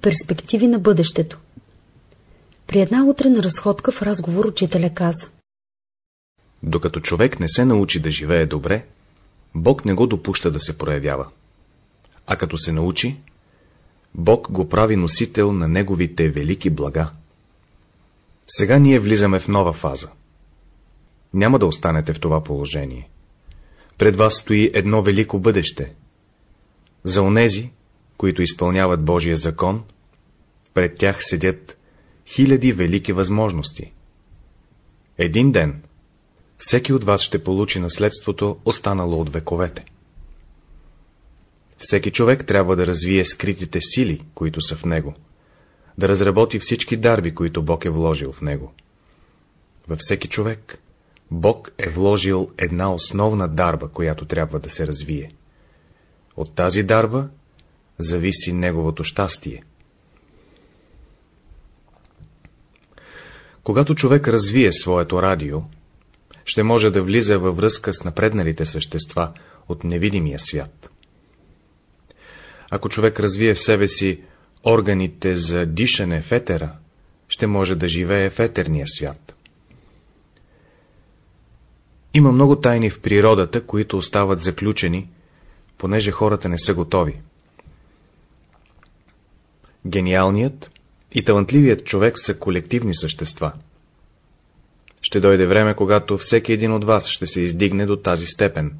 Перспективи на бъдещето При една утрена разходка в разговор учителя каза Докато човек не се научи да живее добре, Бог не го допуща да се проявява. А като се научи, Бог го прави носител на неговите велики блага. Сега ние влизаме в нова фаза. Няма да останете в това положение. Пред вас стои едно велико бъдеще. За онези, които изпълняват Божия закон, пред тях седят хиляди велики възможности. Един ден всеки от вас ще получи наследството, останало от вековете. Всеки човек трябва да развие скритите сили, които са в него, да разработи всички дарби, които Бог е вложил в него. Във всеки човек Бог е вложил една основна дарба, която трябва да се развие. От тази дарба зависи неговото щастие. Когато човек развие своето радио, ще може да влиза във връзка с напредналите същества от невидимия свят. Ако човек развие в себе си органите за дишане в етера, ще може да живее в етерния свят. Има много тайни в природата, които остават заключени, понеже хората не са готови. Гениалният и талантливият човек са колективни същества. Ще дойде време, когато всеки един от вас ще се издигне до тази степен.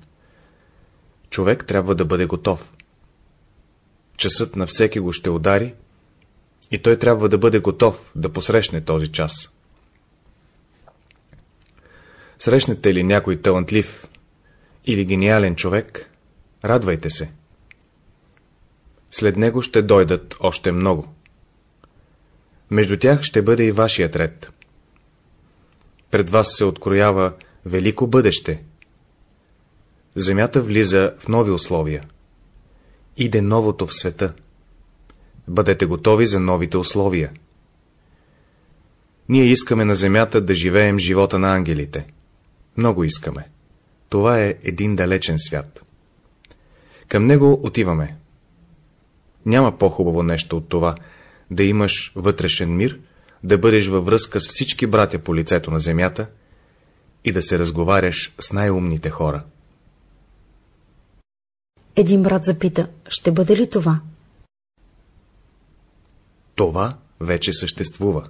Човек трябва да бъде готов. Часът на всеки го ще удари и той трябва да бъде готов да посрещне този час. Срещнете ли някой талантлив или гениален човек, радвайте се. След него ще дойдат още много. Между тях ще бъде и вашият ред. Пред вас се откроява велико бъдеще. Земята влиза в нови условия. Иде новото в света. Бъдете готови за новите условия. Ние искаме на земята да живеем живота на ангелите. Много искаме. Това е един далечен свят. Към него отиваме. Няма по-хубаво нещо от това, да имаш вътрешен мир, да бъдеш във връзка с всички братя по лицето на земята и да се разговаряш с най-умните хора. Един брат запита, ще бъде ли това? Това вече съществува.